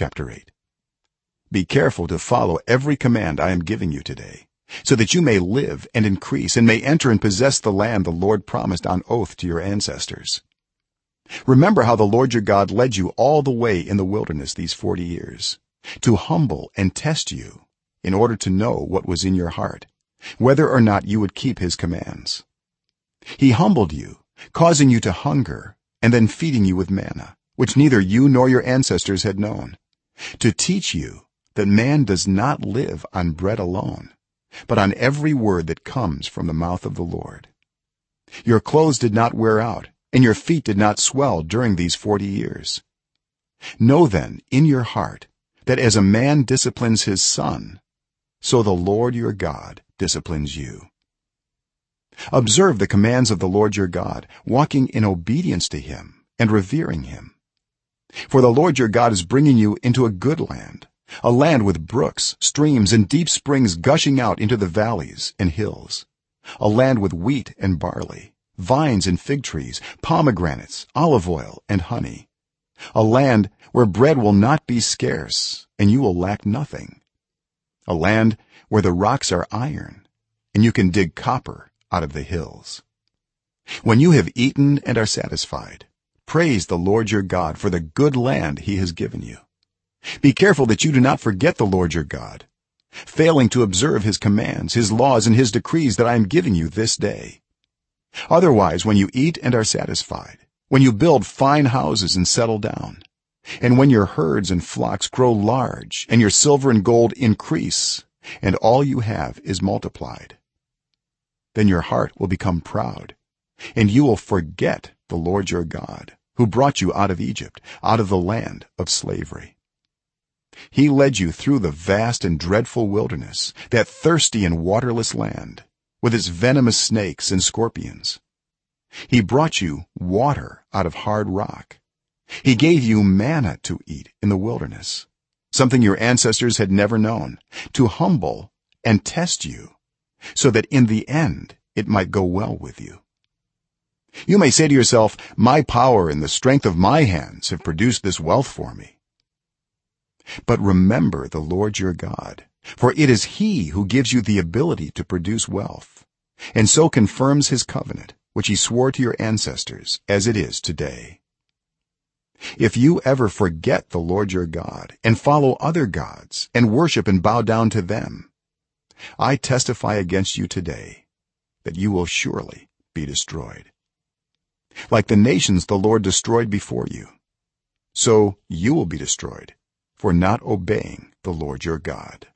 chapter 8 be careful to follow every command i am giving you today so that you may live and increase and may enter and possess the land the lord promised on oath to your ancestors. Remember how the lord your god led you all the way in the wilderness these 40 years to humble and test you in order to know what was in your heart whether or not you would keep his commands. He humbled you causing you to hunger and then feeding you with manna which neither you nor your ancestors had known to teach you that man does not live on bread alone but on every word that comes from the mouth of the lord. Your clothes did not wear out and your feet did not swell during these 40 years. Know then in your heart that as a man disciplines his son so the lord your god disciplines you. Observe the commands of the lord your god walking in obedience to him and revering him for the lord your god is bringing you into a good land a land with brooks streams and deep springs gushing out into the valleys and hills a land with wheat and barley vines and fig trees pomegranates olive oil and honey a land where bread will not be scarce and you will lack nothing a land where the rocks are iron and you can dig copper out of the hills. When you have eaten and are satisfied praise the lord your god for the good land he has given you. Be careful that you do not forget the lord your god failing to observe his commands his laws and his decrees that i am giving you this day. Otherwise when you eat and are satisfied when you build fine houses and settle down and when your herds and flocks grow large and your silver and gold increase and all you have is multiplied then your heart will become proud and you will forget the lord your god who brought you out of egypt out of the land of slavery. He led you through the vast and dreadful wilderness that thirsty and waterless land with its venomous snakes and scorpions. He brought you water out of hard rock. He gave you manna to eat in the wilderness something your ancestors had never known to humble and test you so that in the end it might go well with you you may say to yourself my power and the strength of my hands have produced this wealth for me. But remember the lord your god for it is he who gives you the ability to produce wealth and so confirms his covenant which he swore to your ancestors as it is today. If you ever forget the lord your god and follow other gods and worship and bow down to them i testify against you today that you will surely be destroyed like the nations the lord destroyed before you so you will be destroyed for not obeying the lord your god